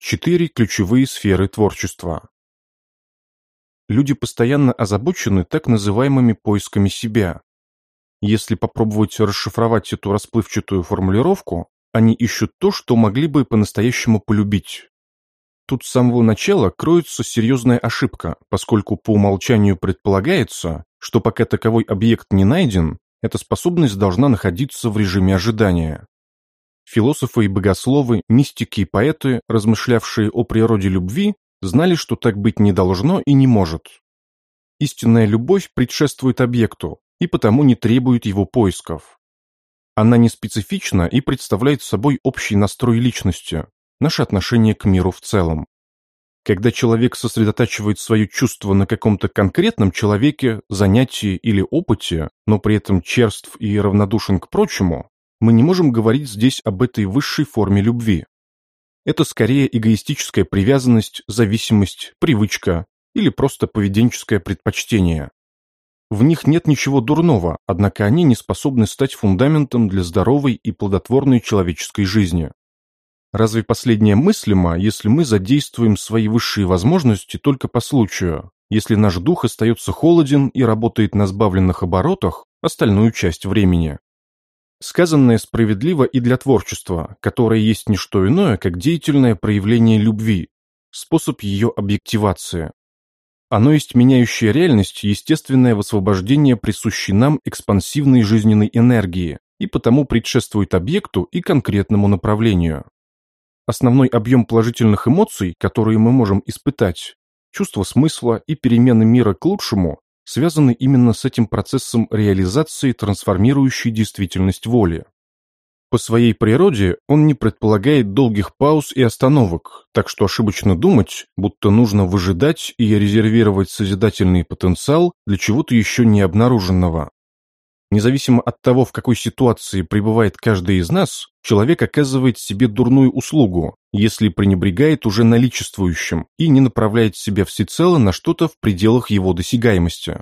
Четыре ключевые сферы творчества. Люди постоянно озабочены так называемыми поисками себя. Если попробовать расшифровать эту расплывчатую формулировку, они ищут то, что могли бы по-настоящему полюбить. Тут с самого начала кроется серьезная ошибка, поскольку по умолчанию предполагается, что пока таковой объект не найден, эта способность должна находиться в режиме ожидания. Философы и богословы, мистики и поэты, размышлявшие о природе любви, знали, что так быть не должно и не может. Истинная любовь предшествует объекту и потому не требует его поисков. Она не специфична и представляет собой общий настрой личности, наше отношение к миру в целом. Когда человек сосредотачивает свое чувство на каком-то конкретном человеке, занятии или опыте, но при этом черств и равнодушен к прочему, мы не можем говорить здесь об этой высшей форме любви. Это скорее эгоистическая привязанность, зависимость, привычка или просто поведенческое предпочтение. В них нет ничего дурного, однако они не способны стать фундаментом для здоровой и плодотворной человеческой жизни. Разве последнее мыслимо, если мы задействуем свои высшие возможности только по случаю, если наш дух остается холоден и работает на сбавленных оборотах остальную часть времени? Сказанное справедливо и для творчества, которое есть не что иное, как деятельное проявление любви, способ ее объективации. Оно есть меняющая реальность, естественное высвобождение присущей нам экспансивной жизненной энергии и потому предшествует объекту и конкретному направлению. Основной объем положительных эмоций, которые мы можем испытать, чувство смысла и перемены мира к лучшему, связаны именно с этим процессом реализации трансформирующей действительность воли. По своей природе он не предполагает долгих пауз и остановок, так что ошибочно думать, будто нужно выжидать и резервировать созидательный потенциал для чего-то еще не обнаруженного. Независимо от того, в какой ситуации пребывает каждый из нас, человек оказывает себе дурную услугу, если пренебрегает уже наличествующим и не направляет себя всецело на что-то в пределах его досягаемости.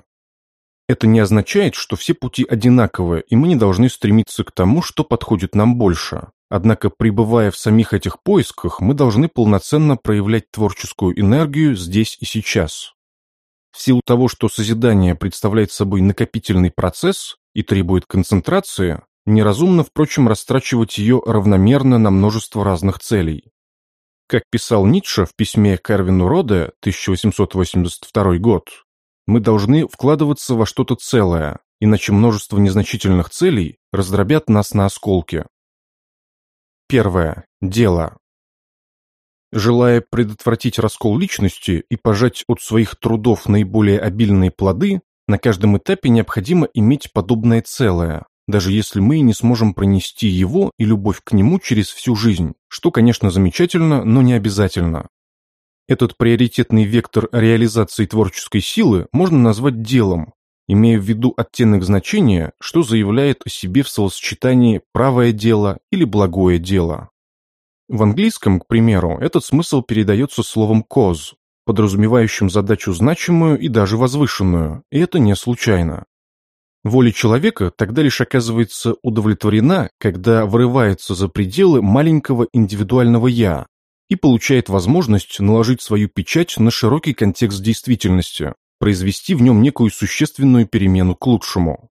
Это не означает, что все пути одинаковы, и мы не должны стремиться к тому, что подходит нам больше. Однако, пребывая в самих этих поисках, мы должны полноценно проявлять творческую энергию здесь и сейчас. В силу того, что созидание представляет собой накопительный процесс, и требует концентрации, неразумно, впрочем, растрачивать ее равномерно на множество разных целей. Как писал Ницше в письме к Эрвину Роде, 1882 год, мы должны вкладываться во что-то целое, иначе множество незначительных целей раздробят нас на осколки. Первое. Дело. Желая предотвратить раскол личности и пожать от своих трудов наиболее обильные плоды, на каждом этапе необходимо иметь подобное целое, даже если мы не сможем пронести его и любовь к нему через всю жизнь, что, конечно, замечательно, но не обязательно. Этот приоритетный вектор реализации творческой силы можно назвать делом, имея в виду оттенок значения, что заявляет о себе в словосочетании «правое дело» или «благое дело». В английском, к примеру, этот смысл передается словом cause, подразумевающим задачу значимую и даже возвышенную, и это не случайно. Воля человека тогда лишь оказывается удовлетворена, когда вырывается за пределы маленького индивидуального «я» и получает возможность наложить свою печать на широкий контекст действительности, произвести в нем некую существенную перемену к лучшему.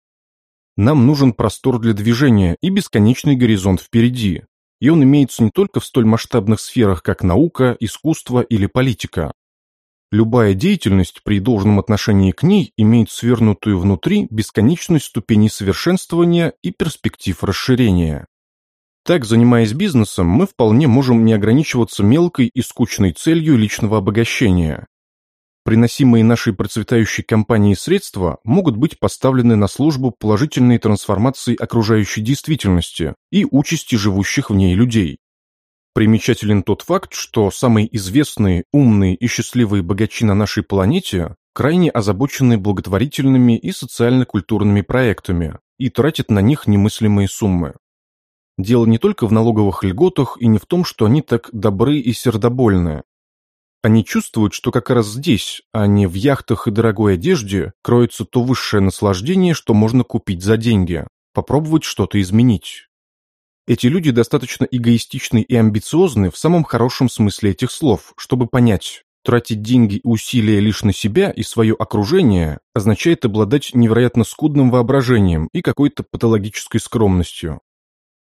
Нам нужен простор для движения и бесконечный горизонт впереди, и он имеется не только в столь масштабных сферах, как наука, искусство или политика, Любая деятельность при должном отношении к ней имеет свернутую внутри бесконечность ступеней совершенствования и перспектив расширения. Так, занимаясь бизнесом, мы вполне можем не ограничиваться мелкой и скучной целью личного обогащения. Приносимые нашей процветающей компанией средства могут быть поставлены на службу положительной трансформации окружающей действительности и участи живущих в ней людей. Примечателен тот факт, что самые известные, умные и счастливые богачи на нашей планете крайне озабочены благотворительными и социально-культурными проектами и тратят на них немыслимые суммы. Дело не только в налоговых льготах и не в том, что они так добры и сердобольны. Они чувствуют, что как раз здесь, а не в яхтах и дорогой одежде, кроется то высшее наслаждение, что можно купить за деньги, попробовать что-то изменить. Эти люди достаточно эгоистичны и амбициозны в самом хорошем смысле этих слов, чтобы понять, тратить деньги и усилия лишь на себя и свое окружение означает обладать невероятно скудным воображением и какой-то патологической скромностью.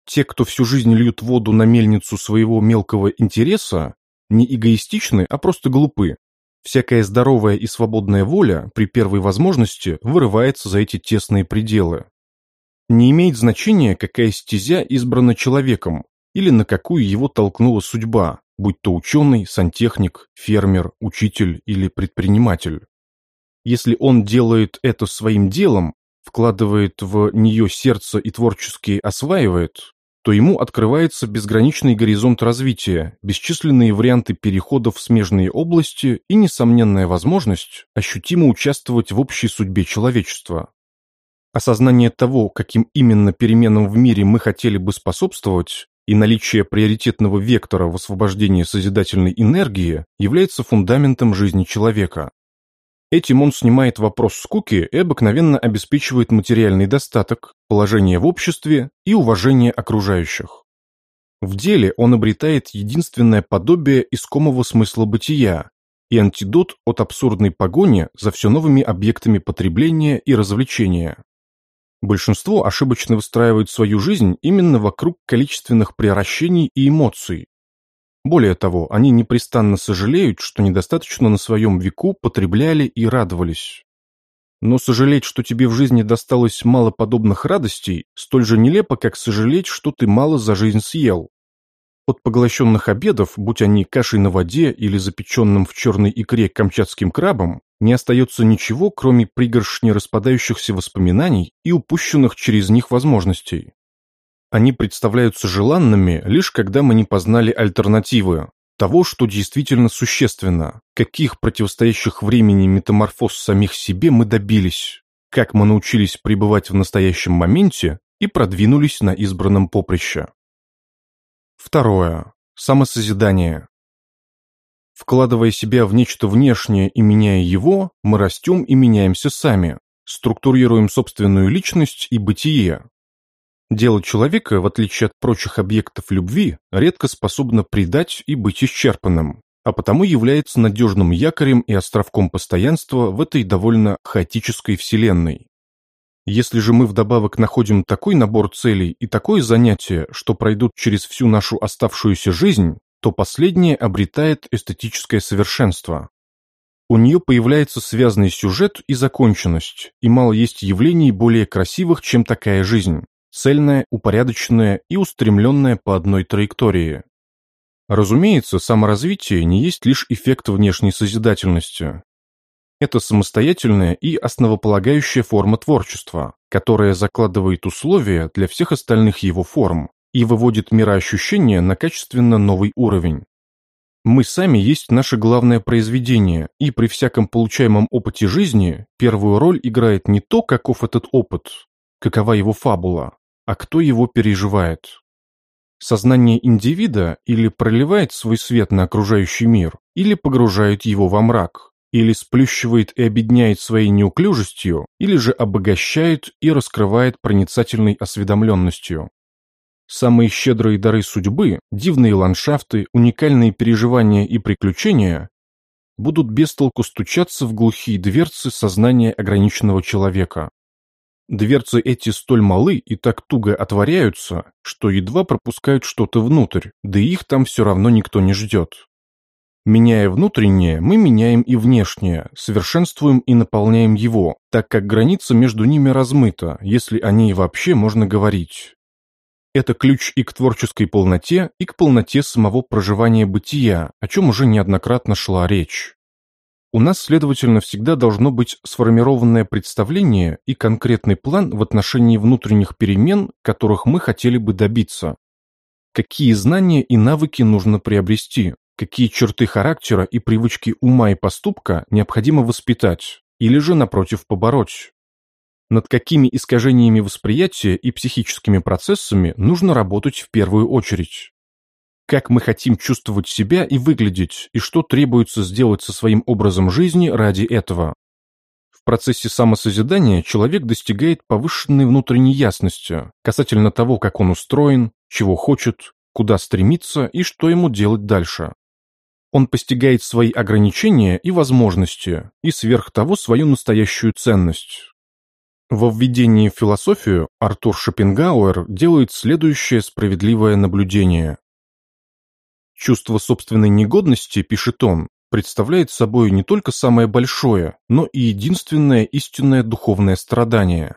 Те, кто всю жизнь льют воду на мельницу своего мелкого интереса, не эгоистичны, а просто глупы. Всякая здоровая и свободная воля при первой возможности вырывается за эти тесные пределы. Не имеет значения, какая стезя избрана человеком или на какую его толкнула судьба, будь то ученый, сантехник, фермер, учитель или предприниматель. Если он делает это своим делом, вкладывает в нее сердце и творчески осваивает, то ему открывается безграничный горизонт развития, бесчисленные варианты переходов в смежные области и несомненная возможность ощутимо участвовать в общей судьбе человечества. Осознание того, каким именно переменам в мире мы хотели бы способствовать, и наличие приоритетного вектора в освобождении созидательной энергии является фундаментом жизни человека. Этим он снимает вопрос скуки и обыкновенно обеспечивает материальный достаток, положение в обществе и уважение окружающих. В деле он обретает единственное подобие искомого смысла бытия и антидот от абсурдной погони за все новыми объектами потребления и развлечения. Большинство ошибочно выстраивают свою жизнь именно вокруг количественных превращений и эмоций, более того, они непрестанно сожалеют, что недостаточно на своем веку потребляли и радовались. Но сожалеть, что тебе в жизни досталось мало подобных радостей, столь же нелепо, как сожалеть, что ты мало за жизнь съел. От поглощенных обедов, будь они кашей на воде или запеченным в черной икре камчатским крабом, не остается ничего, кроме пригоршни распадающихся воспоминаний и упущенных через них возможностей. Они представляются желанными лишь когда мы не познали альтернативы, того, что действительно существенно, каких противостоящих времени метаморфоз самих себе мы добились, как мы научились пребывать в настоящем моменте и продвинулись на избранном поприще. Второе. Самосозидание. Вкладывая себя в нечто внешнее и меняя его, мы растем и меняемся сами, структурируем собственную личность и бытие, Дело человека, в отличие от прочих объектов любви, редко способно предать и быть исчерпанным, а потому является надежным якорем и островком постоянства в этой довольно хаотической вселенной. Если же мы вдобавок находим такой набор целей и такое занятие, что пройдут через всю нашу оставшуюся жизнь, то последнее обретает эстетическое совершенство. У нее появляется связанный сюжет и законченность, и мало есть явлений более красивых, чем такая жизнь цельная, упорядоченная и устремленная по одной траектории. Разумеется, саморазвитие не есть лишь эффект внешней созидательности. Это самостоятельная и основополагающая форма творчества, которая закладывает условия для всех остальных его форм и выводит мироощущение на качественно новый уровень. Мы сами есть наше главное произведение, и при всяком получаемом опыте жизни первую роль играет не то, каков этот опыт, какова его фабула, а кто его переживает. Сознание индивида или проливает свой свет на окружающий мир, или погружает его во мрак, или сплющивает и обедняет своей неуклюжестью, или же обогащает и раскрывает проницательной осведомленностью. Самые щедрые дары судьбы, дивные ландшафты, уникальные переживания и приключения будут без толку стучаться в глухие дверцы сознания ограниченного человека. Дверцы эти столь малы и так туго отворяются, что едва пропускают что-то внутрь, да их там все равно никто не ждет. Меняя внутреннее, мы меняем и внешнее, совершенствуем и наполняем его, так как граница между ними размыта, если о ней вообще можно говорить. Это ключ и к творческой полноте, и к полноте самого проживания бытия, о чем уже неоднократно шла речь. У нас, следовательно, всегда должно быть сформированное представление и конкретный план в отношении внутренних перемен, которых мы хотели бы добиться. Какие знания и навыки нужно приобрести, какие черты характера и привычки ума и поступка необходимо воспитать, или же, напротив, побороть. Над какими искажениями восприятия и психическими процессами нужно работать в первую очередь как мы хотим чувствовать себя и выглядеть, и что требуется сделать со своим образом жизни ради этого. В процессе самосозидания человек достигает повышенной внутренней ясности касательно того, как он устроен, чего хочет, куда стремиться и что ему делать дальше. Он постигает свои ограничения и возможности, и сверх того свою настоящую ценность. Во введении в философию Артур Шопенгауэр делает следующее справедливое наблюдение. Чувство собственной негодности, пишет он, представляет собой не только самое большое, но и единственное истинное духовное страдание.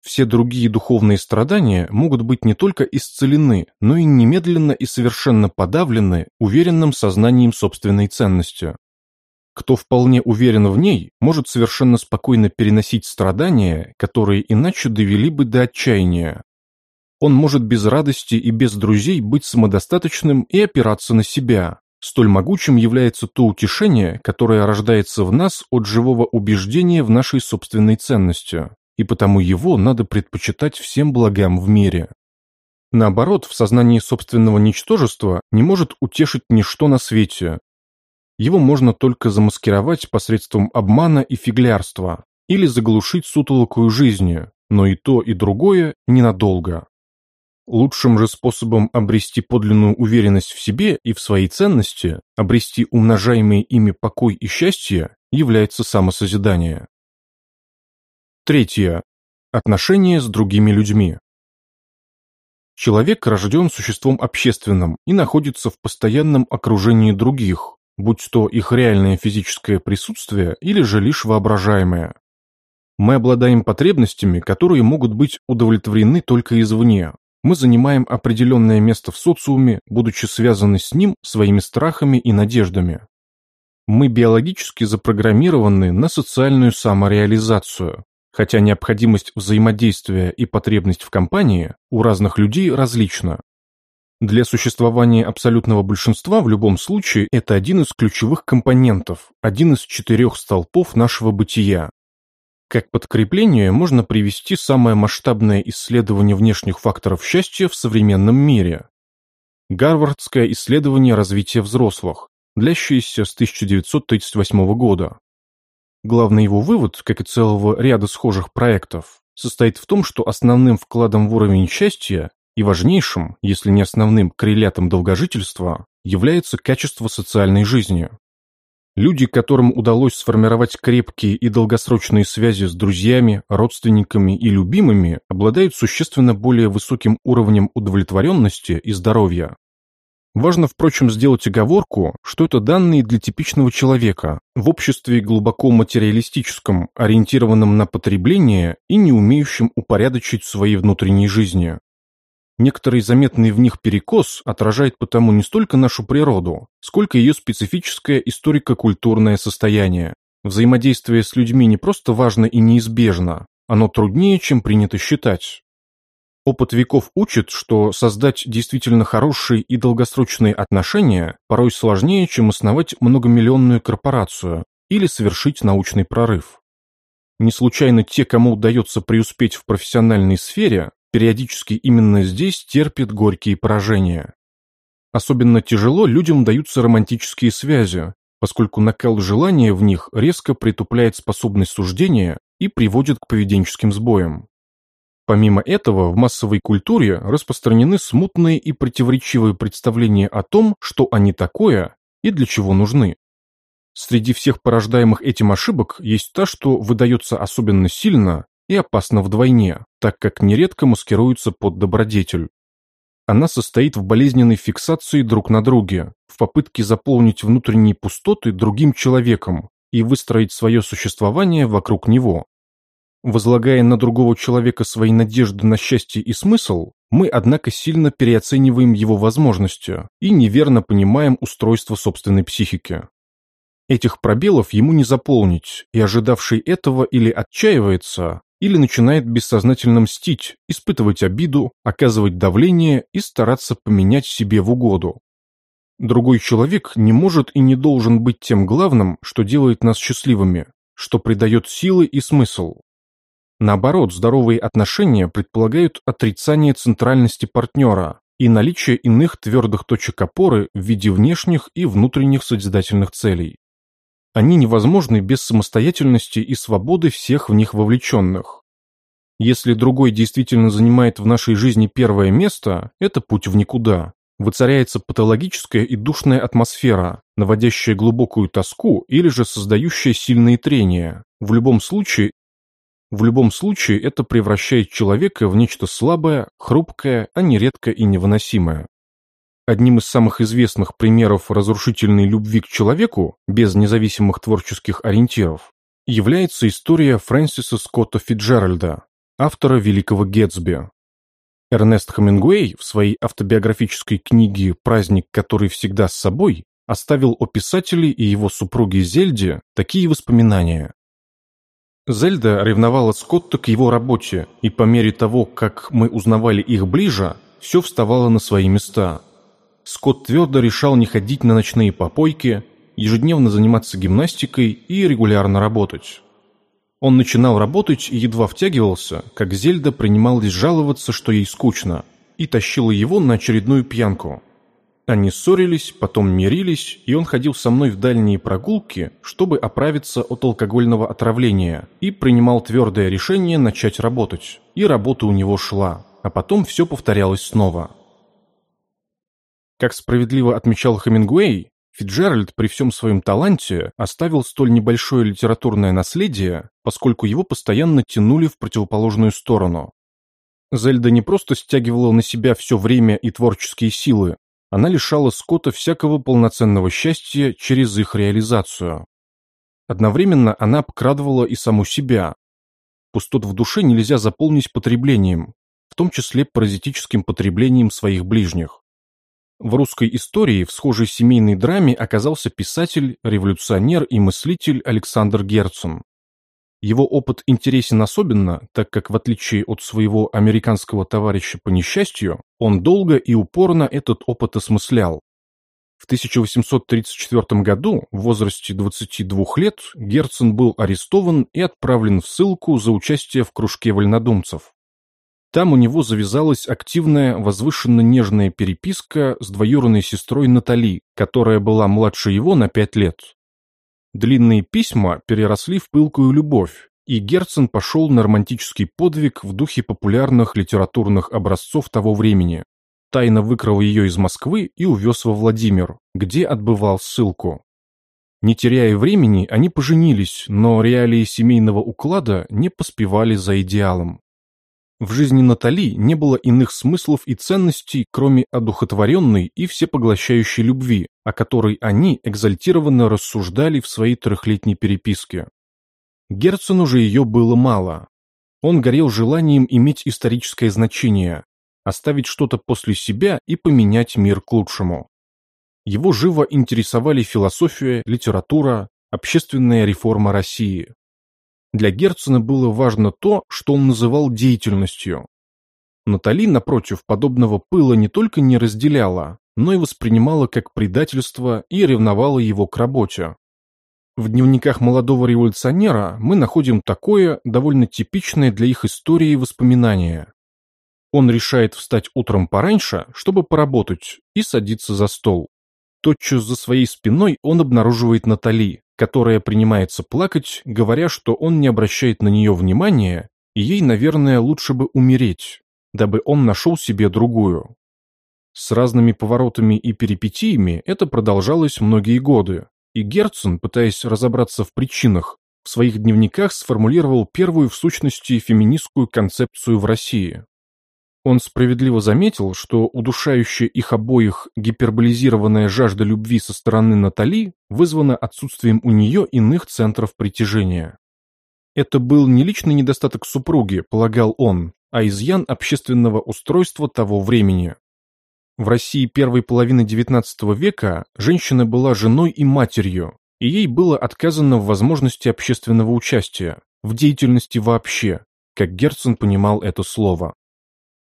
Все другие духовные страдания могут быть не только исцелены, но и немедленно и совершенно подавлены уверенным сознанием собственной ценности. Кто вполне уверен в ней, может совершенно спокойно переносить страдания, которые иначе довели бы до отчаяния. Он может без радости и без друзей быть самодостаточным и опираться на себя, Столь могучим является то утешение, которое рождается в нас от живого убеждения в нашей собственной ценности, и потому его надо предпочитать всем благам в мире. Наоборот, в сознании собственного ничтожества не может утешить ничто на свете. Его можно только замаскировать посредством обмана и фиглярства, или заглушить сутолокую жизнью, но и то, и другое ненадолго. Лучшим же способом обрести подлинную уверенность в себе и в своей ценности, обрести умножаемые ими покой и счастье, является самосозидание. Третье. Отношения с другими людьми. Человек рожден существом общественным и находится в постоянном окружении других, будь то их реальное физическое присутствие или же лишь воображаемое. Мы обладаем потребностями, которые могут быть удовлетворены только извне, мы занимаем определенное место в социуме, будучи связаны с ним своими страхами и надеждами. Мы биологически запрограммированы на социальную самореализацию, хотя необходимость взаимодействия и потребность в компании у разных людей различна. Для существования абсолютного большинства в любом случае это один из ключевых компонентов, один из четырех столпов нашего бытия, как подкрепление можно привести самое масштабное исследование внешних факторов счастья в современном мире. Гарвардское исследование развития взрослых, длящееся с 1938 года. Главный его вывод, как и целого ряда схожих проектов, состоит в том, что основным вкладом в уровень счастья и важнейшим, если не основным коррелятом долгожительства, является качество социальной жизни. Люди, которым удалось сформировать крепкие и долгосрочные связи с друзьями, родственниками и любимыми, обладают существенно более высоким уровнем удовлетворенности и здоровья. Важно, впрочем, сделать оговорку, что это данные для типичного человека, в обществе глубоко материалистическом, ориентированном на потребление и не умеющем упорядочить свои внутренние жизни. Некоторый заметный в них перекос отражает потому не столько нашу природу, сколько ее специфическое историко-культурное состояние. Взаимодействие с людьми не просто важно и неизбежно, оно труднее, чем принято считать. Опыт веков учит, что создать действительно хорошие и долгосрочные отношения порой сложнее, чем основать многомиллионную корпорацию или совершить научный прорыв. Не случайно те, кому удается преуспеть в профессиональной сфере, периодически именно здесь терпит горькие поражения. Особенно тяжело людям даются романтические связи, поскольку накал желания в них резко притупляет способность суждения и приводит к поведенческим сбоям. Помимо этого, в массовой культуре распространены смутные и противоречивые представления о том, что они такое и для чего нужны. Среди всех порождаемых этим ошибок есть та, что выдается особенно сильно и опасна вдвойне, так как нередко маскируется под добродетель. Она состоит в болезненной фиксации друг на друге, в попытке заполнить внутренние пустоты другим человеком и выстроить свое существование вокруг него. Возлагая на другого человека свои надежды на счастье и смысл, мы, однако, сильно переоцениваем его возможности и неверно понимаем устройство собственной психики. Этих пробелов ему не заполнить, и ожидавший этого или отчаивается, или начинает бессознательно мстить, испытывать обиду, оказывать давление и стараться поменять себе в угоду. Другой человек не может и не должен быть тем главным, что делает нас счастливыми, что придает силы и смысл. Наоборот, здоровые отношения предполагают отрицание центральности партнера и наличие иных твердых точек опоры в виде внешних и внутренних созидательных целей. Они невозможны без самостоятельности и свободы всех в них вовлеченных. Если другой действительно занимает в нашей жизни первое место, это путь в никуда. Воцаряется патологическая и душная атмосфера, наводящая глубокую тоску или же создающая сильные трения. В любом случае, в любом случае это превращает человека в нечто слабое, хрупкое, а нередко и невыносимое. Одним из самых известных примеров разрушительной любви к человеку, без независимых творческих ориентиров, является история Фрэнсиса Скотта Фитджеральда, автора «Великого Гетсби». Эрнест Хемингуэй в своей автобиографической книге «Праздник, который всегда с собой» оставил о писателе и его супруге Зельде такие воспоминания. Зельда ревновала Скотта к его работе, и по мере того, как мы узнавали их ближе, все вставало на свои места. Скотт твердо решал не ходить на ночные попойки, ежедневно заниматься гимнастикой и регулярно работать. Он начинал работать и едва втягивался, как Зельда принималась жаловаться, что ей скучно, и тащила его на очередную пьянку. Они ссорились, потом мирились, и он ходил со мной в дальние прогулки, чтобы оправиться от алкогольного отравления, и принимал твердое решение начать работать. И работа у него шла, а потом все повторялось снова. Как справедливо отмечал Хемингуэй, Фиджеральд при всем своем таланте оставил столь небольшое литературное наследие, поскольку его постоянно тянули в противоположную сторону. Зельда не просто стягивала на себя все время и творческие силы, она лишала Скотта всякого полноценного счастья через их реализацию. Одновременно она обкрадывала и саму себя. Пустот в душе нельзя заполнить потреблением, в том числе паразитическим потреблением своих ближних. В русской истории в схожей семейной драме оказался писатель, революционер и мыслитель Александр Герцен. Его опыт интересен особенно, так как в отличие от своего американского товарища по несчастью, он долго и упорно этот опыт осмыслял. В 1834 году, в возрасте 22 лет, Герцен был арестован и отправлен в ссылку за участие в кружке вольнодумцев. Там у него завязалась активная, возвышенно-нежная переписка с двоюродной сестрой Натали, которая была младше его на пять лет. Длинные письма переросли в пылкую любовь, и Герцен пошел на романтический подвиг в духе популярных литературных образцов того времени. Тайно выкрал ее из Москвы и увез во Владимир, где отбывал ссылку. Не теряя времени, они поженились, но реалии семейного уклада не поспевали за идеалом. В жизни Натали не было иных смыслов и ценностей, кроме одухотворенной и всепоглощающей любви, о которой они экзальтированно рассуждали в своей трехлетней переписке. Герцену же ее было мало. Он горел желанием иметь историческое значение, оставить что-то после себя и поменять мир к лучшему. Его живо интересовали философия, литература, общественная реформа России. Для Герцена было важно то, что он называл деятельностью. Натали, напротив, подобного пыла не только не разделяла, но и воспринимала как предательство и ревновала его к работе. В дневниках молодого революционера мы находим такое, довольно типичное для их истории воспоминание. Он решает встать утром пораньше, чтобы поработать, и садиться за стол. Тотчас за своей спиной он обнаруживает Натали, которая принимается плакать, говоря, что он не обращает на нее внимания, и ей, наверное, лучше бы умереть, дабы он нашел себе другую. С разными поворотами и перипетиями это продолжалось многие годы, и Герцен, пытаясь разобраться в причинах, в своих дневниках сформулировал первую в сущности феминистскую концепцию в России. Он справедливо заметил, что удушающая их обоих гиперболизированная жажда любви со стороны Натали вызвана отсутствием у нее иных центров притяжения. Это был не личный недостаток супруги, полагал он, а изъян общественного устройства того времени. В России первой половины XIX века женщина была женой и матерью, и ей было отказано в возможности общественного участия, в деятельности вообще, как Герцен понимал это слово.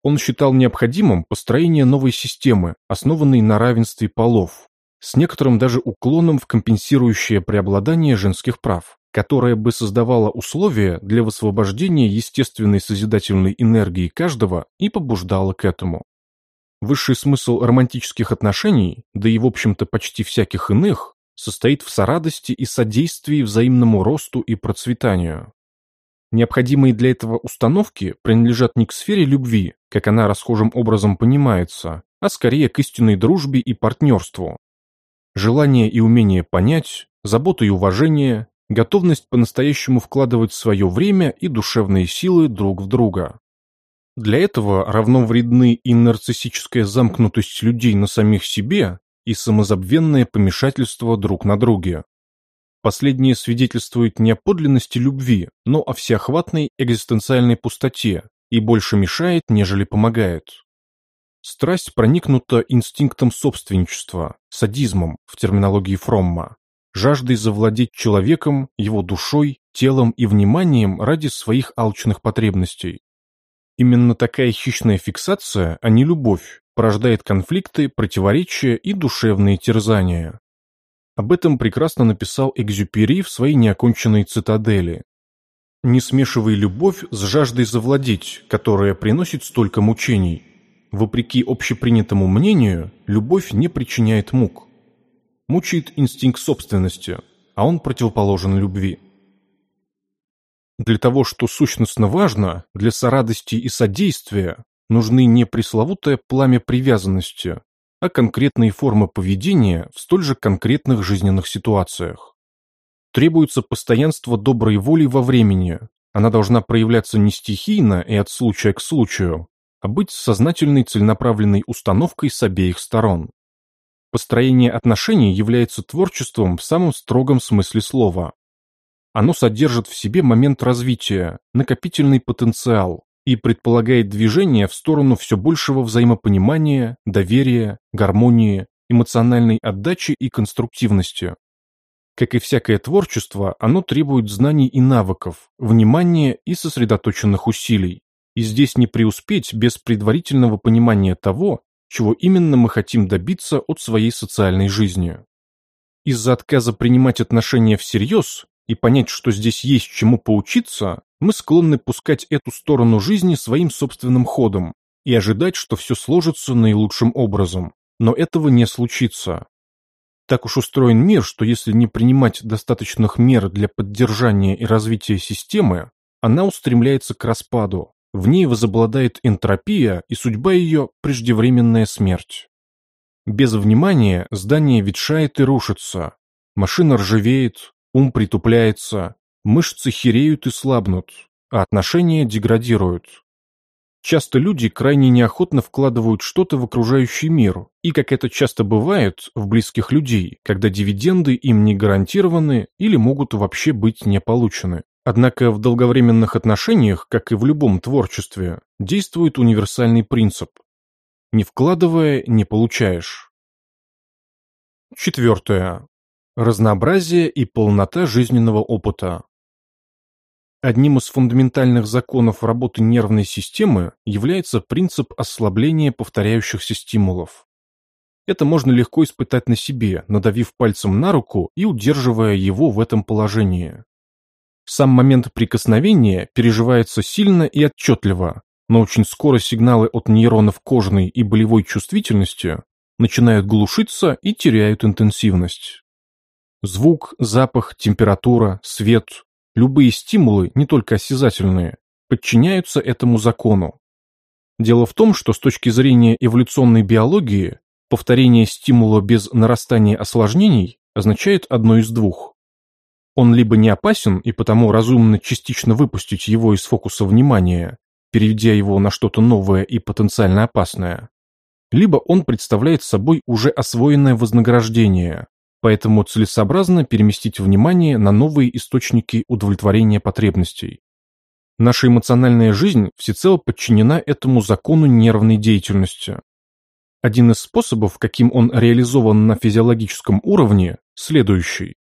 Он считал необходимым построение новой системы, основанной на равенстве полов, с некоторым даже уклоном в компенсирующее преобладание женских прав, которое бы создавало условия для высвобождения естественной созидательной энергии каждого и побуждало к этому. Высший смысл романтических отношений, да и в общем-то почти всяких иных, состоит в сорадости и содействии взаимному росту и процветанию. Необходимые для этого установки принадлежат не к сфере любви, как она расхожим образом понимается, а скорее к истинной дружбе и партнерству. Желание и умение понять, забота и уважение, готовность по-настоящему вкладывать свое время и душевные силы друг в друга. Для этого равно вредны и нарциссическая замкнутость людей на самих себе, и самозабвенное помешательство друг на друге. Последнее свидетельствует не о подлинности любви, но о всеохватной экзистенциальной пустоте и больше мешает, нежели помогает. Страсть проникнута инстинктом собственничества, садизмом в терминологии Фромма, жаждой завладеть человеком, его душой, телом и вниманием ради своих алчных потребностей. Именно такая хищная фиксация, а не любовь, порождает конфликты, противоречия и душевные терзания. Об этом прекрасно написал Экзюпери в своей неоконченной цитадели. «Не смешивай любовь с жаждой завладеть, которая приносит столько мучений. Вопреки общепринятому мнению, любовь не причиняет мук. Мучает инстинкт собственности, а он противоположен любви». Для того, что сущностно важно, для сорадости и содействия, нужны не пресловутое пламя привязанности, а конкретные формы поведения в столь же конкретных жизненных ситуациях. Требуется постоянство доброй воли во времени. Она должна проявляться не стихийно и от случая к случаю, а быть сознательной целенаправленной установкой с обеих сторон. Построение отношений является творчеством в самом строгом смысле слова. Оно содержит в себе момент развития, накопительный потенциал, и предполагает движение в сторону все большего взаимопонимания, доверия, гармонии, эмоциональной отдачи и конструктивности. Как и всякое творчество, оно требует знаний и навыков, внимания и сосредоточенных усилий. И здесь не преуспеть без предварительного понимания того, чего именно мы хотим добиться от своей социальной жизни. Из-за отказа принимать отношения всерьез и понять, что здесь есть чему поучиться, мы склонны пускать эту сторону жизни своим собственным ходом и ожидать, что все сложится наилучшим образом. Но этого не случится. Так уж устроен мир, что если не принимать достаточных мер для поддержания и развития системы, она устремляется к распаду. В ней возобладает энтропия, и судьба ее – преждевременная смерть. Без внимания здание ветшает и рушится, машина ржавеет, ум притупляется, мышцы хереют и слабнут, а отношения деградируют. Часто люди крайне неохотно вкладывают что-то в окружающий мир, и, как это часто бывает, в близких людей, когда дивиденды им не гарантированы или могут вообще быть не получены. Однако в долговременных отношениях, как и в любом творчестве, действует универсальный принцип. Не вкладывая, не получаешь. Четвертое. Разнообразие и полнота жизненного опыта. Одним из фундаментальных законов работы нервной системы является принцип ослабления повторяющихся стимулов. Это можно легко испытать на себе, надавив пальцем на руку и удерживая его в этом положении. Сам момент прикосновения переживается сильно и отчетливо, но очень скоро сигналы от нейронов кожной и болевой чувствительности начинают глушиться и теряют интенсивность. Звук, запах, температура, свет, Любые стимулы, не только осязательные, подчиняются этому закону. Дело в том, что с точки зрения эволюционной биологии, повторение стимула без нарастания осложнений означает одно из двух. Он либо не опасен и потому разумно частично выпустить его из фокуса внимания, переведя его на что-то новое и потенциально опасное, либо он представляет собой уже освоенное вознаграждение, Поэтому целесообразно переместить внимание на новые источники удовлетворения потребностей. Наша эмоциональная жизнь всецело подчинена этому закону нервной деятельности. Один из способов, каким он реализован на физиологическом уровне, следующий.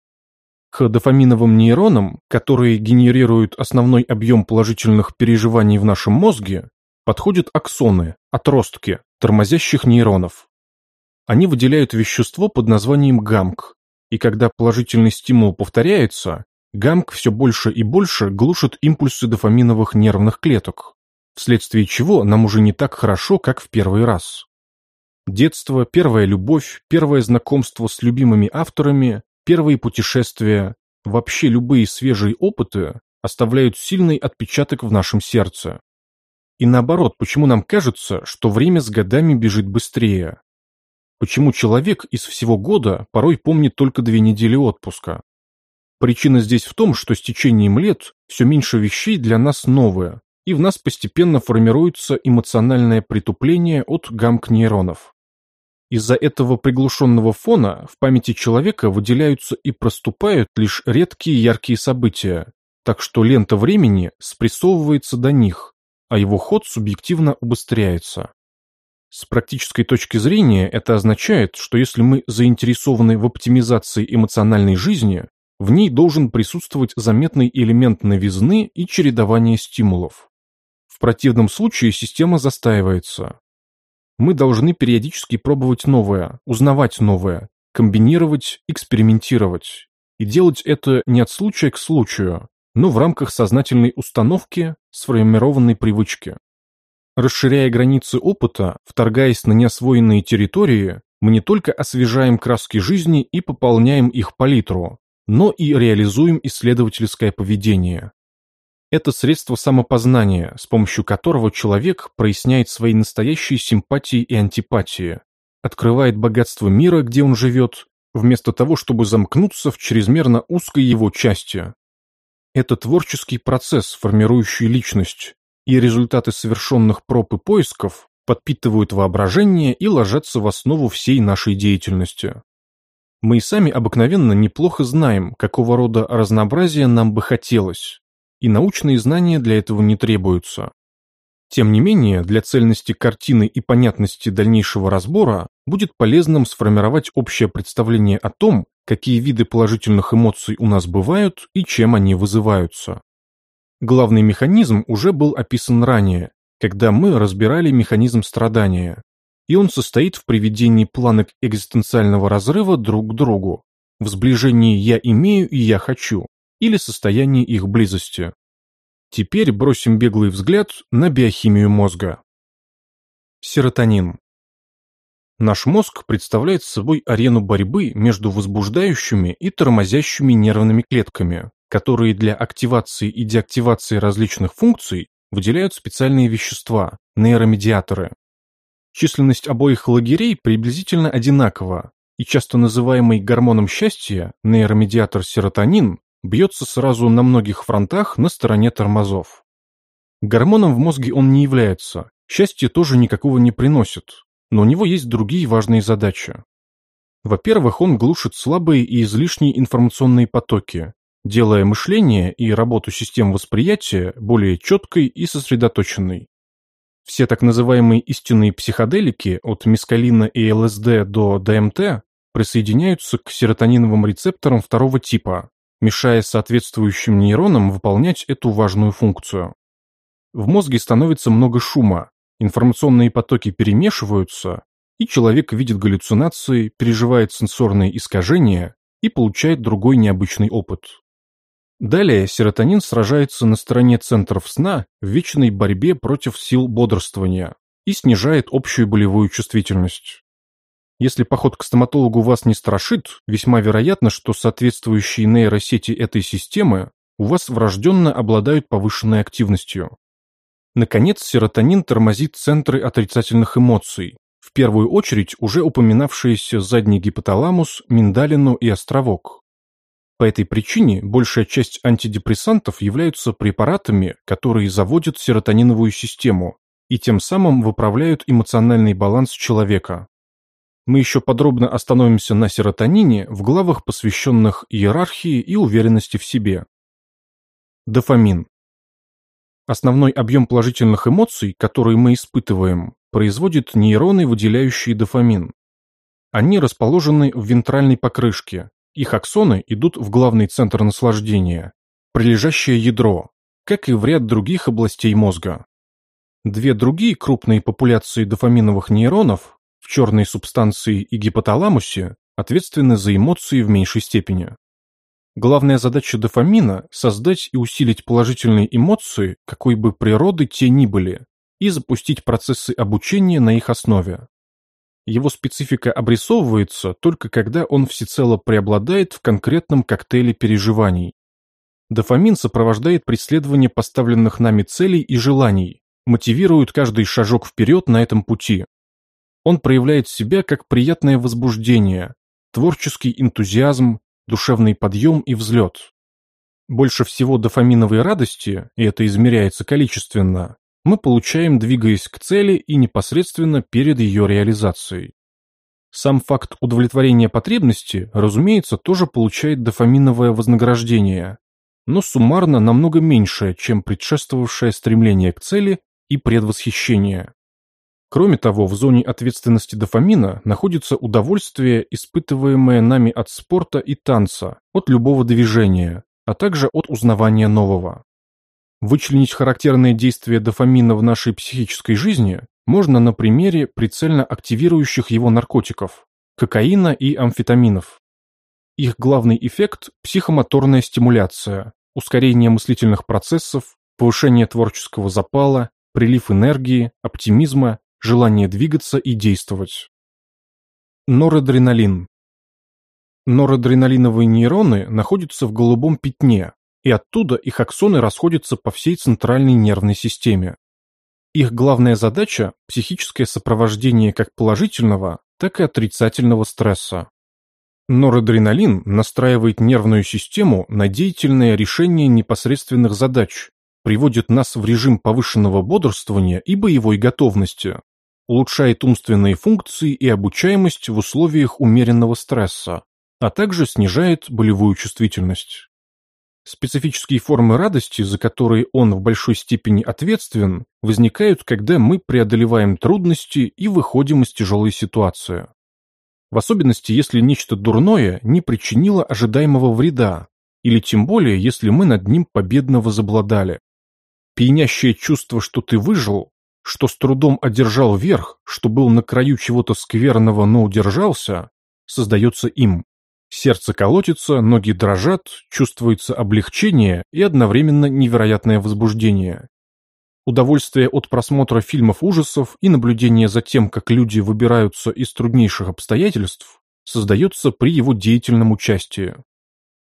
К дофаминовым нейронам, которые генерируют основной объем положительных переживаний в нашем мозге, подходят аксоны, отростки, тормозящих нейронов. Они выделяют вещество под названием гамк, и когда положительный стимул повторяется, гамк все больше и больше глушит импульсы дофаминовых нервных клеток, вследствие чего нам уже не так хорошо, как в первый раз. Детство, первая любовь, первое знакомство с любимыми авторами, первые путешествия, вообще любые свежие опыты оставляют сильный отпечаток в нашем сердце. И наоборот, почему нам кажется, что время с годами бежит быстрее? Почему человек из всего года порой помнит только две недели отпуска? Причина здесь в том, что с течением лет все меньше вещей для нас новые, и в нас постепенно формируется эмоциональное притупление от гамк-нейронов. Из-за этого приглушенного фона в памяти человека выделяются и проступают лишь редкие яркие события, так что лента времени спрессовывается до них, а его ход субъективно убыстряется. С практической точки зрения это означает, что если мы заинтересованы в оптимизации эмоциональной жизни, в ней должен присутствовать заметный элемент новизны и чередования стимулов. В противном случае система застаивается. Мы должны периодически пробовать новое, узнавать новое, комбинировать, экспериментировать. И делать это не от случая к случаю, но в рамках сознательной установки, сформированной привычки. Расширяя границы опыта, вторгаясь на неосвоенные территории, мы не только освежаем краски жизни и пополняем их палитру, но и реализуем исследовательское поведение. Это средство самопознания, с помощью которого человек проясняет свои настоящие симпатии и антипатии, открывает богатство мира, где он живет, вместо того, чтобы замкнуться в чрезмерно узкой его части. Это творческий процесс, формирующий личность, и результаты совершенных проб и поисков подпитывают воображение и ложатся в основу всей нашей деятельности. Мы и сами обыкновенно неплохо знаем, какого рода разнообразия нам бы хотелось, и научные знания для этого не требуются. Тем не менее, для цельности картины и понятности дальнейшего разбора будет полезным сформировать общее представление о том, какие виды положительных эмоций у нас бывают и чем они вызываются. Главный механизм уже был описан ранее, когда мы разбирали механизм страдания, и он состоит в приведении планок экзистенциального разрыва друг к другу, в сближении «я имею» и «я хочу», или состоянии их близости. Теперь бросим беглый взгляд на биохимию мозга. Серотонин. Наш мозг представляет собой арену борьбы между возбуждающими и тормозящими нервными клетками, которые для активации и деактивации различных функций выделяют специальные вещества – нейромедиаторы. Численность обоих лагерей приблизительно одинакова, и часто называемый гормоном счастья нейромедиатор серотонин бьется сразу на многих фронтах на стороне тормозов. Гормоном в мозге он не является, счастье тоже никакого не приносит, но у него есть другие важные задачи. Во-первых, он глушит слабые и излишние информационные потоки, делая мышление и работу систем восприятия более четкой и сосредоточенной. Все так называемые истинные психоделики от мескалина и ЛСД до ДМТ присоединяются к серотониновым рецепторам второго типа, мешая соответствующим нейронам выполнять эту важную функцию. В мозге становится много шума, информационные потоки перемешиваются, и человек видит галлюцинации, переживает сенсорные искажения и получает другой необычный опыт. Далее серотонин сражается на стороне центров сна в вечной борьбе против сил бодрствования и снижает общую болевую чувствительность. Если поход к стоматологу вас не страшит, весьма вероятно, что соответствующие нейросети этой системы у вас врожденно обладают повышенной активностью. Наконец, серотонин тормозит центры отрицательных эмоций, в первую очередь уже упоминавшиеся задний гипоталамус, миндалину и островок. По этой причине большая часть антидепрессантов являются препаратами, которые заводят серотониновую систему и тем самым выправляют эмоциональный баланс человека. Мы еще подробно остановимся на серотонине в главах, посвященных иерархии и уверенности в себе. Дофамин. Основной объем положительных эмоций, которые мы испытываем, производят нейроны, выделяющие дофамин. Они расположены в вентральной покрышке, их аксоны идут в главный центр наслаждения, прилежащее ядро, как и в ряд других областей мозга. Две другие крупные популяции дофаминовых нейронов в черной субстанции и гипоталамусе ответственны за эмоции в меньшей степени. Главная задача дофамина – создать и усилить положительные эмоции, какой бы природы те ни были, и запустить процессы обучения на их основе. Его специфика обрисовывается только когда он всецело преобладает в конкретном коктейле переживаний. Дофамин сопровождает преследование поставленных нами целей и желаний, мотивирует каждый шажок вперед на этом пути. Он проявляет себя как приятное возбуждение, творческий энтузиазм, душевный подъем и взлет. Больше всего дофаминовой радости, и это измеряется количественно, мы получаем, двигаясь к цели и непосредственно перед ее реализацией. Сам факт удовлетворения потребности, разумеется, тоже получает дофаминовое вознаграждение, но суммарно намного меньшее, чем предшествовавшее стремление к цели и предвосхищение. Кроме того, в зоне ответственности дофамина находится удовольствие, испытываемое нами от спорта и танца, от любого движения, а также от узнавания нового. Вычленить характерные действия дофамина в нашей психической жизни можно на примере прицельно активирующих его наркотиков – кокаина и амфетаминов. Их главный эффект – психомоторная стимуляция, ускорение мыслительных процессов, повышение творческого запала, прилив энергии, оптимизма, желание двигаться и действовать. Норадреналин. Норадреналиновые нейроны находятся в голубом пятне, и оттуда их аксоны расходятся по всей центральной нервной системе. Их главная задача – психическое сопровождение как положительного, так и отрицательного стресса. Норадреналин настраивает нервную систему на деятельное решение непосредственных задач, приводит нас в режим повышенного бодрствования и боевой готовности, улучшает умственные функции и обучаемость в условиях умеренного стресса, а также снижает болевую чувствительность. Специфические формы радости, за которые он в большой степени ответственен, возникают, когда мы преодолеваем трудности и выходим из тяжелой ситуации. В особенности, если нечто дурное не причинило ожидаемого вреда, или тем более, если мы над ним победно возобладали. Пьянящее чувство, что ты выжил, что с трудом одержал верх, что был на краю чего-то скверного, но удержался, создается им. Сердце колотится, ноги дрожат, чувствуется облегчение и одновременно невероятное возбуждение. Удовольствие от просмотра фильмов ужасов и наблюдения за тем, как люди выбираются из труднейших обстоятельств, создается при его деятельном участии.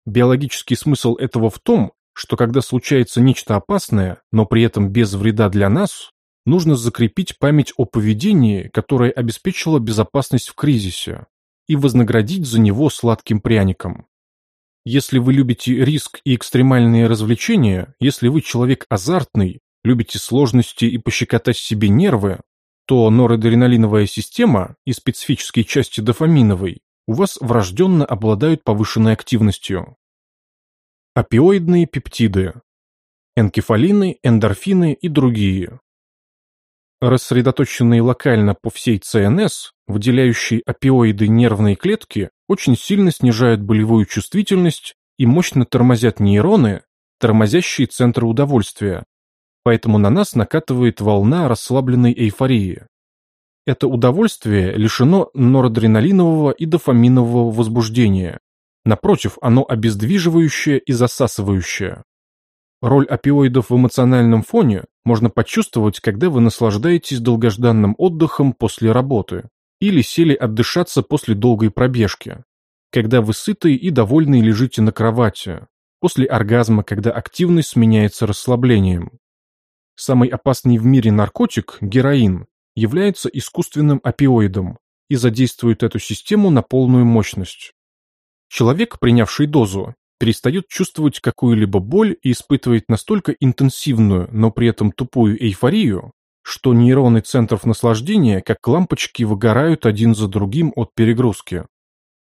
Биологический смысл этого в том, что когда случается нечто опасное, но при этом без вреда для нас, нужно закрепить память о поведении, которое обеспечило безопасность в кризисе, и вознаградить за него сладким пряником. Если вы любите риск и экстремальные развлечения, если вы человек азартный, любите сложности и пощекотать себе нервы, то норадреналиновая система и специфические части дофаминовой у вас врожденно обладают повышенной активностью. Опиоидные пептиды. Энкефалины, эндорфины и другие рассредоточенные локально по всей ЦНС, выделяющие опиоиды нервные клетки, очень сильно снижают болевую чувствительность и мощно тормозят нейроны, тормозящие центры удовольствия. Поэтому на нас накатывает волна расслабленной эйфории. Это удовольствие лишено норадреналинового и дофаминового возбуждения. Напротив, оно обездвиживающее и засасывающее. Роль опиоидов в эмоциональном фоне можно почувствовать, когда вы наслаждаетесь долгожданным отдыхом после работы или сели отдышаться после долгой пробежки, когда вы сытые и довольные лежите на кровати, после оргазма, когда активность сменяется расслаблением. Самый опасный в мире наркотик, героин, является искусственным опиоидом и задействует эту систему на полную мощность. Человек, принявший дозу, перестает чувствовать какую-либо боль и испытывает настолько интенсивную, но при этом тупую эйфорию, что нейроны центров наслаждения, как лампочки, выгорают один за другим от перегрузки.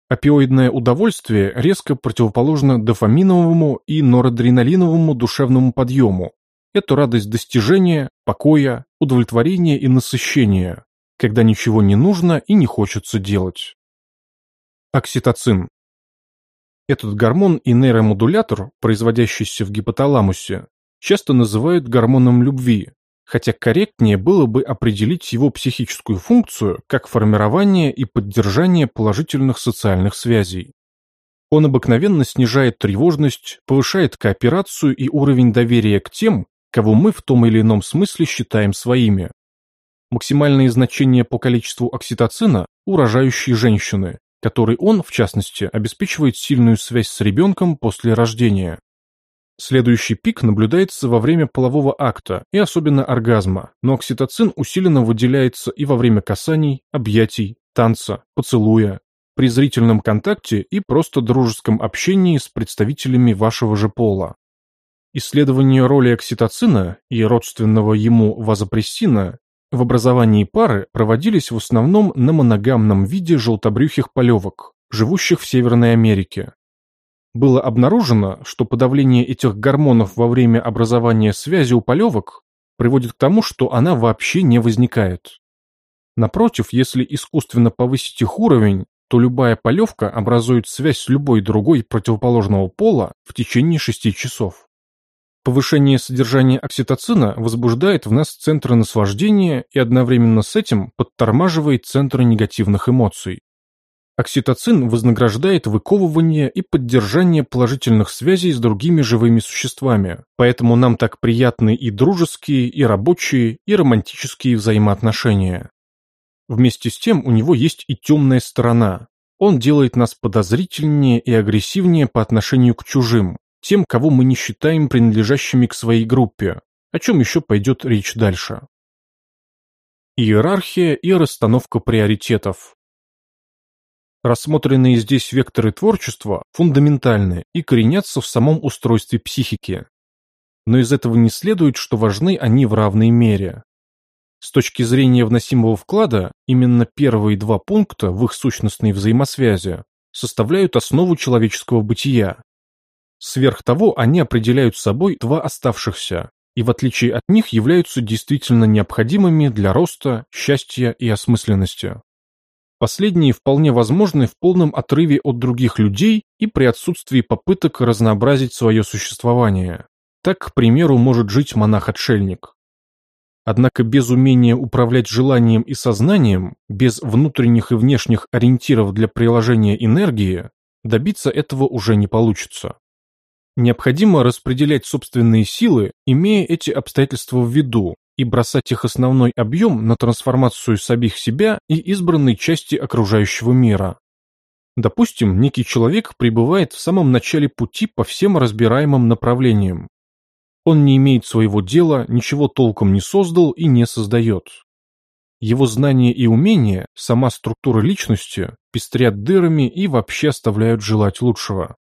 Опиоидное удовольствие резко противоположно дофаминовому и норадреналиновому душевному подъему. Это радость достижения, покоя, удовлетворения и насыщения, когда ничего не нужно и не хочется делать. Окситоцин этот гормон и нейромодулятор, производящийся в гипоталамусе, часто называют гормоном любви, хотя корректнее было бы определить его психическую функцию как формирование и поддержание положительных социальных связей. Он обыкновенно снижает тревожность, повышает кооперацию и уровень доверия к тем, кого мы в том или ином смысле считаем своими. Максимальные значения по количеству окситоцина у рожающей женщины который он, в частности, обеспечивает сильную связь с ребенком после рождения. Следующий пик наблюдается во время полового акта и особенно оргазма, но окситоцин усиленно выделяется и во время касаний, объятий, танца, поцелуя, при зрительном контакте и просто дружеском общении с представителями вашего же пола. Исследования роли окситоцина и родственного ему вазопрессина в образовании пары проводились в основном на моногамном виде желтобрюхих полевок, живущих в Северной Америке, было обнаружено, что подавление этих гормонов во время образования связи у полевок приводит к тому, что она вообще не возникает. Напротив, если искусственно повысить их уровень, то любая полевка образует связь с любой другой противоположного пола в течение 6 часов. Повышение содержания окситоцина возбуждает в нас центры наслаждения и одновременно с этим подтормаживает центры негативных эмоций. Окситоцин вознаграждает выковывание и поддержание положительных связей с другими живыми существами, поэтому нам так приятны и дружеские, и рабочие, и романтические взаимоотношения. Вместе с тем у него есть и темная сторона. Он делает нас подозрительнее и агрессивнее по отношению к чужим, тем, кого мы не считаем принадлежащими к своей группе, о чем еще пойдет речь дальше. Иерархия и расстановка приоритетов. Рассмотренные здесь векторы творчества фундаментальны и коренятся в самом устройстве психики. Но из этого не следует, что важны они в равной мере. С точки зрения вносимого вклада, именно первые два пункта в их сущностной взаимосвязи составляют основу человеческого бытия. Сверх того, они определяют собой два оставшихся, и в отличие от них являются действительно необходимыми для роста, счастья и осмысленности. Последние вполне возможны в полном отрыве от других людей и при отсутствии попыток разнообразить свое существование. Так, к примеру, может жить монах-отшельник. Однако без умения управлять желанием и сознанием, без внутренних и внешних ориентиров для приложения энергии, добиться этого уже не получится. Необходимо распределять собственные силы, имея эти обстоятельства в виду, и бросать их основной объем на трансформацию самих себя и избранной части окружающего мира. Допустим, некий человек пребывает в самом начале пути по всем разбираемым направлениям. Он не имеет своего дела, ничего толком не создал и не создает. Его знания и умения, сама структура личности, пестрят дырами и вообще оставляют желать лучшего.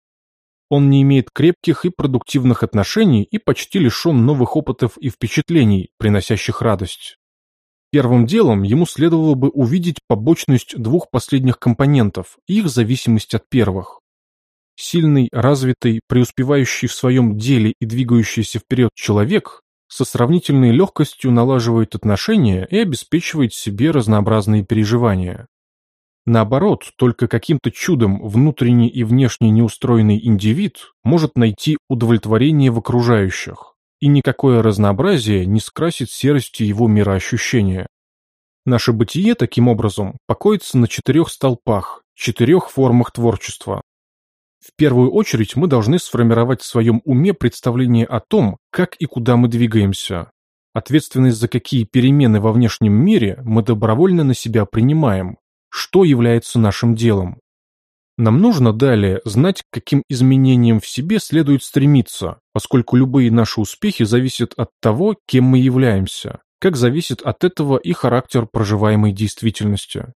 Он не имеет крепких и продуктивных отношений и почти лишен новых опытов и впечатлений, приносящих радость. Первым делом ему следовало бы увидеть побочность двух последних компонентов и их зависимость от первых. Сильный, развитый, преуспевающий в своем деле и двигающийся вперед человек со сравнительной легкостью налаживает отношения и обеспечивает себе разнообразные переживания. Наоборот, только каким-то чудом внутренне и внешне неустроенный индивид может найти удовлетворение в окружающих, и никакое разнообразие не скрасит серостью его мироощущения. Наше бытие, таким образом, покоится на четырех столпах, четырех формах творчества. В первую очередь мы должны сформировать в своем уме представление о том, как и куда мы двигаемся. Ответственность за какие перемены во внешнем мире мы добровольно на себя принимаем, что является нашим делом. Нам нужно далее знать, к каким изменениям в себе следует стремиться, поскольку любые наши успехи зависят от того, кем мы являемся, как зависит от этого и характер проживаемой действительности.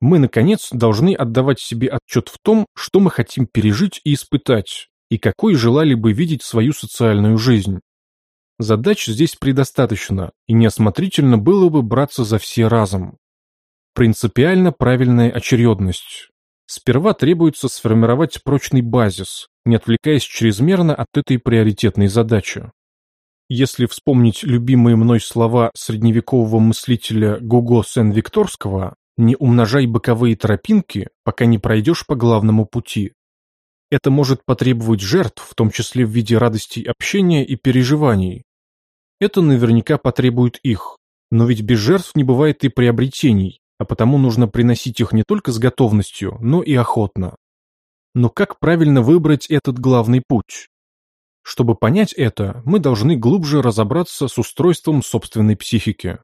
Мы, наконец, должны отдавать себе отчет в том, что мы хотим пережить и испытать, и какой желали бы видеть свою социальную жизнь. Задач здесь предостаточно, и неосмотрительно было бы браться за все разом. Принципиально правильная очередность. Сперва требуется сформировать прочный базис, не отвлекаясь чрезмерно от этой приоритетной задачи. Если вспомнить любимые мной слова средневекового мыслителя Гуго Сен-Викторского «Не умножай боковые тропинки, пока не пройдешь по главному пути». Это может потребовать жертв, в том числе в виде радостей общения и переживаний. Это наверняка потребует их, но ведь без жертв не бывает и приобретений, а потому нужно приносить их не только с готовностью, но и охотно. Но как правильно выбрать этот главный путь? Чтобы понять это, мы должны глубже разобраться с устройством собственной психики.